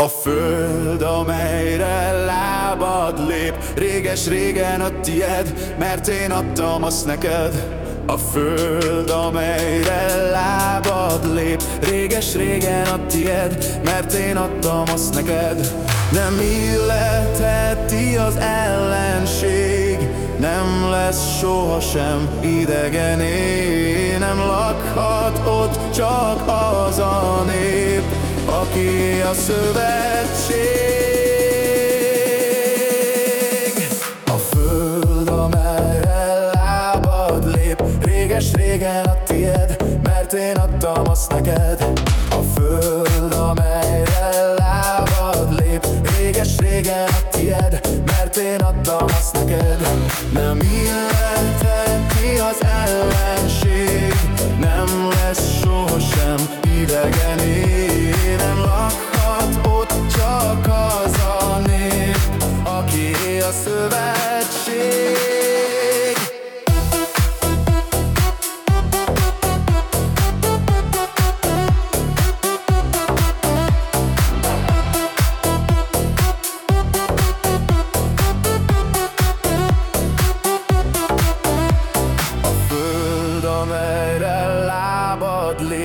A föld, amelyre lábad lép Réges-régen a tied, mert én adtam azt neked. A föld, amelyre lábad lép Réges-régen a tied, mert én adtam azt neked. Nem illetheti az ellenség Nem lesz sohasem idegené Nem lakhat ott csak az a nép aki a szövetség. A föld, amelyre lábad lép Réges-régen a tied, mert én adtam azt neked. A föld, amelyre lábad lép Réges-régen a tied, mert én adtam azt neked. Nem illetheti survive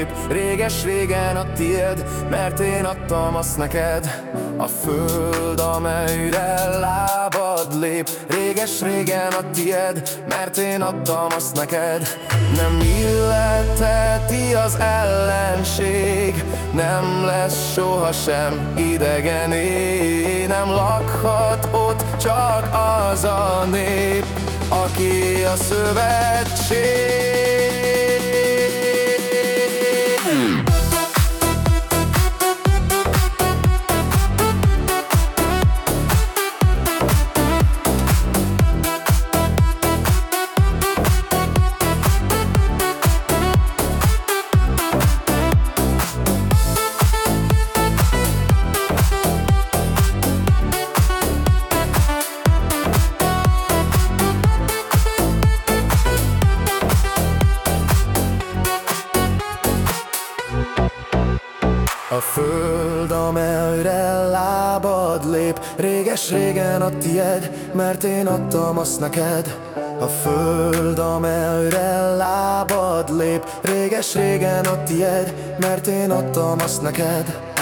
lép Réges-régen a tied, mert én adtam azt neked. A föld, amelyre lábad lép Réges-régen a tied, mert én adtam azt neked. Nem illeteti az ellenség Nem lesz sohasem idegené Nem lakhat ott csak az a nép Aki a szövetség A föld, amelyre lábad lép Réges-régen a tied, mert én adtam azt neked. A föld, amelyre lábad lép Réges-régen a tied, mert én adtam azt neked